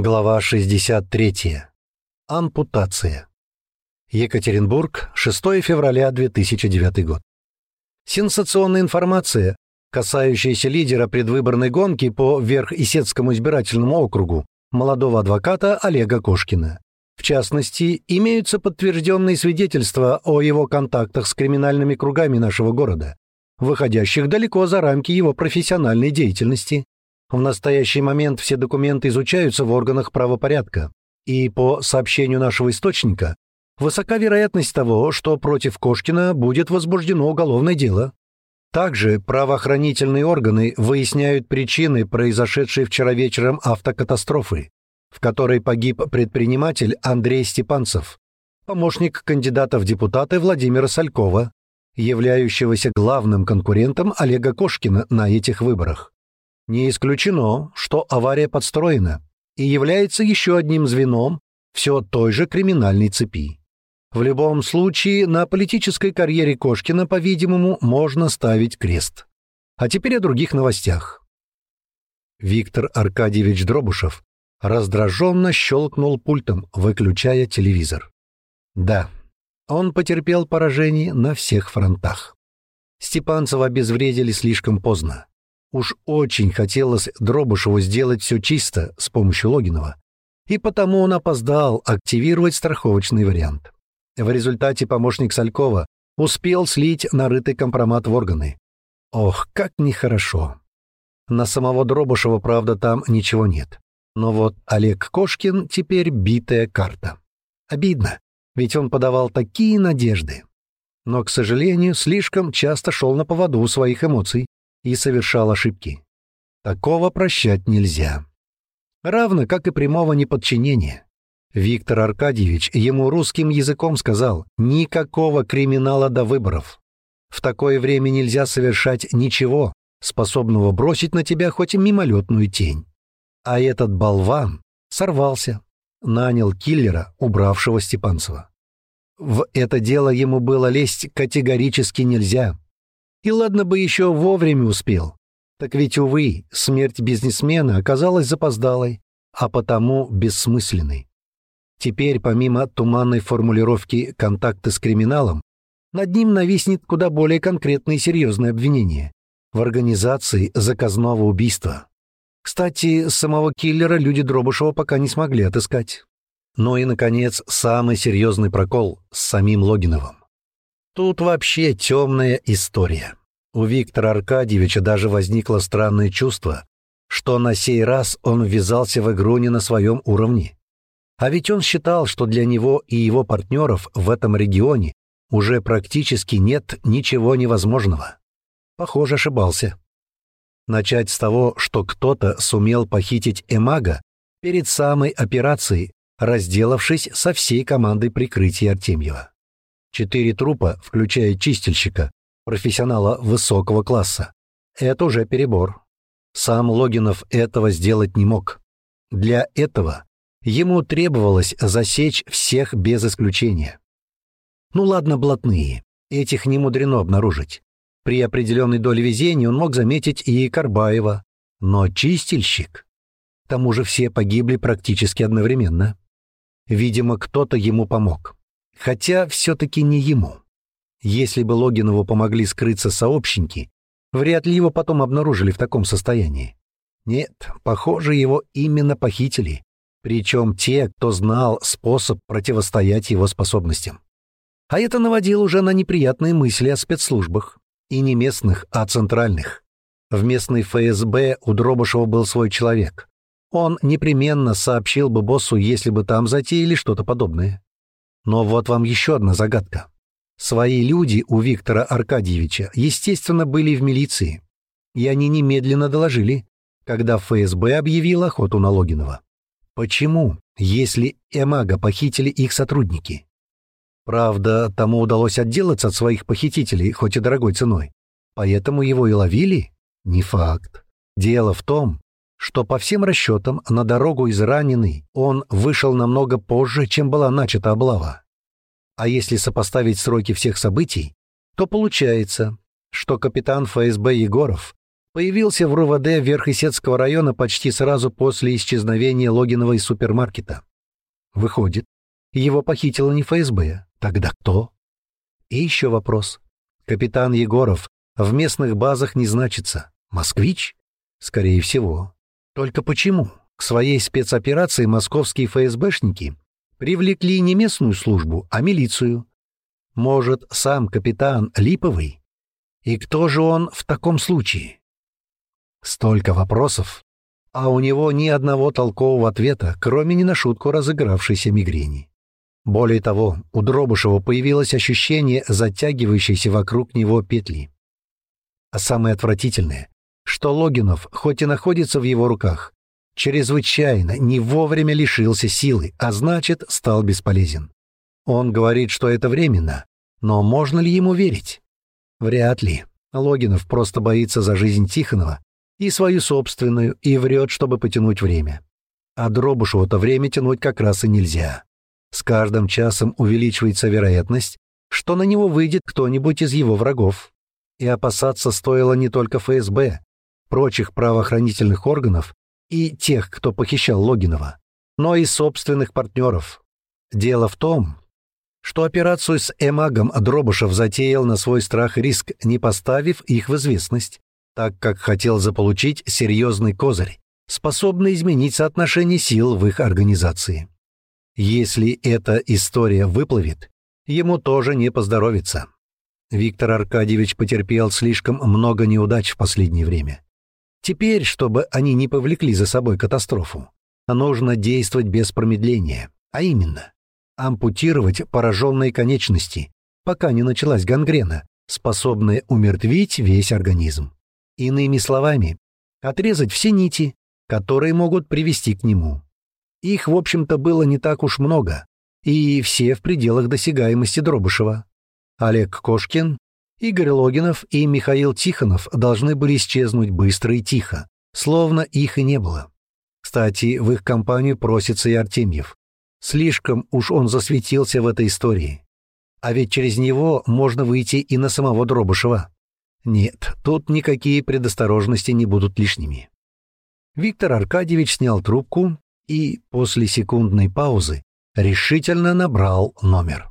Глава 63. Ампутация. Екатеринбург, 6 февраля 2009 год. Сенсационная информация, касающаяся лидера предвыборной гонки по Верх-Исетскому избирательному округу, молодого адвоката Олега Кошкина. В частности, имеются подтвержденные свидетельства о его контактах с криминальными кругами нашего города, выходящих далеко за рамки его профессиональной деятельности в настоящий момент все документы изучаются в органах правопорядка, и по сообщению нашего источника, высока вероятность того, что против Кошкина будет возбуждено уголовное дело. Также правоохранительные органы выясняют причины произошедшей вчера вечером автокатастрофы, в которой погиб предприниматель Андрей Степанцев, помощник кандидата в депутаты Владимира Салькова, являющегося главным конкурентом Олега Кошкина на этих выборах. Не исключено, что авария подстроена и является еще одним звеном все той же криминальной цепи. В любом случае, на политической карьере Кошкина, по-видимому, можно ставить крест. А теперь о других новостях. Виктор Аркадьевич Дробушев раздраженно щелкнул пультом, выключая телевизор. Да, он потерпел поражение на всех фронтах. Степанцева обезвредили слишком поздно. Уж очень хотелось Дробышеву сделать все чисто с помощью Логинова, и потому он опоздал активировать страховочный вариант. В результате помощник Салькова успел слить нарытый компромат в органы. Ох, как нехорошо. На самого Дробышева, правда, там ничего нет. Но вот Олег Кошкин теперь битая карта. Обидно, ведь он подавал такие надежды. Но, к сожалению, слишком часто шел на поводу своих эмоций и совершал ошибки. Такого прощать нельзя. Равно как и прямого неподчинения. Виктор Аркадьевич ему русским языком сказал «никакого криминала до выборов». В такое время нельзя совершать ничего, способного бросить на тебя хоть мимолетную тень. А этот болван сорвался, нанял киллера, убравшего Степанцева. В это дело ему было лезть категорически нельзя. И ладно бы еще вовремя успел. Так ведь, увы, смерть бизнесмена оказалась запоздалой, а потому бессмысленной. Теперь, помимо туманной формулировки «контакты с криминалом», над ним нависнет куда более конкретное и серьезное обвинение в организации заказного убийства. Кстати, самого киллера люди Дробышева пока не смогли отыскать. Ну и, наконец, самый серьезный прокол с самим Логиновым. Тут вообще темная история. У Виктора Аркадьевича даже возникло странное чувство, что на сей раз он ввязался в игру не на своем уровне. А ведь он считал, что для него и его партнеров в этом регионе уже практически нет ничего невозможного. Похоже, ошибался. Начать с того, что кто-то сумел похитить Эмага перед самой операцией, разделавшись со всей командой прикрытия Артемьева. Четыре трупа, включая чистильщика, профессионала высокого класса. Это уже перебор. Сам Логинов этого сделать не мог. Для этого ему требовалось засечь всех без исключения. Ну ладно, блатные. Этих не мудрено обнаружить. При определенной доле везения он мог заметить и Карбаева. Но чистильщик... К тому же все погибли практически одновременно. Видимо, кто-то ему помог. Хотя все-таки не ему. Если бы Логинову помогли скрыться сообщники, вряд ли его потом обнаружили в таком состоянии. Нет, похоже, его именно похитили. Причем те, кто знал способ противостоять его способностям. А это наводило уже на неприятные мысли о спецслужбах. И не местных, а центральных. В местной ФСБ у Дробышева был свой человек. Он непременно сообщил бы боссу, если бы там затеяли что-то подобное. Но вот вам еще одна загадка. Свои люди у Виктора Аркадьевича, естественно, были в милиции. И они немедленно доложили, когда ФСБ объявил охоту на Логинова. Почему, если Эмага похитили их сотрудники? Правда, тому удалось отделаться от своих похитителей, хоть и дорогой ценой. Поэтому его и ловили? Не факт. Дело в том, что по всем расчетам на дорогу израненный он вышел намного позже, чем была начата облава. А если сопоставить сроки всех событий, то получается, что капитан ФСБ Егоров появился в РУВД Верхесецкого района почти сразу после исчезновения Логинова из супермаркета. Выходит, его похитило не ФСБ. Тогда кто? И еще вопрос. Капитан Егоров в местных базах не значится. Москвич? Скорее всего. Только почему к своей спецоперации московские ФСБшники привлекли не местную службу, а милицию? Может, сам капитан Липовый? И кто же он в таком случае? Столько вопросов, а у него ни одного толкового ответа, кроме не на шутку разыгравшейся мигрени. Более того, у Дробышева появилось ощущение затягивающейся вокруг него петли. А самое отвратительное, что Логинов, хоть и находится в его руках, чрезвычайно не вовремя лишился силы, а значит, стал бесполезен. Он говорит, что это временно, но можно ли ему верить? Вряд ли. Логинов просто боится за жизнь Тихонова и свою собственную, и врет, чтобы потянуть время. А Дробышеву-то время тянуть как раз и нельзя. С каждым часом увеличивается вероятность, что на него выйдет кто-нибудь из его врагов. И опасаться стоило не только ФСБ, прочих правоохранительных органов и тех, кто похищал Логинова, но и собственных партнеров. Дело в том, что операцию с Эмагом Дробышев затеял на свой страх и риск, не поставив их в известность так как хотел заполучить серьезный козырь, способный изменить соотношение сил в их организации. Если эта история выплывет, ему тоже не поздоровится. Виктор Аркадьевич потерпел слишком много неудач в последнее время. Теперь, чтобы они не повлекли за собой катастрофу, нужно действовать без промедления, а именно ампутировать пораженные конечности, пока не началась гангрена, способная умертвить весь организм. Иными словами, отрезать все нити, которые могут привести к нему. Их, в общем-то, было не так уж много, и все в пределах досягаемости Дробышева. Олег Кошкин, Игорь Логинов и Михаил Тихонов должны были исчезнуть быстро и тихо, словно их и не было. Кстати, в их компанию просится и Артемьев. Слишком уж он засветился в этой истории. А ведь через него можно выйти и на самого Дробышева. Нет, тут никакие предосторожности не будут лишними. Виктор Аркадьевич снял трубку и после секундной паузы решительно набрал номер.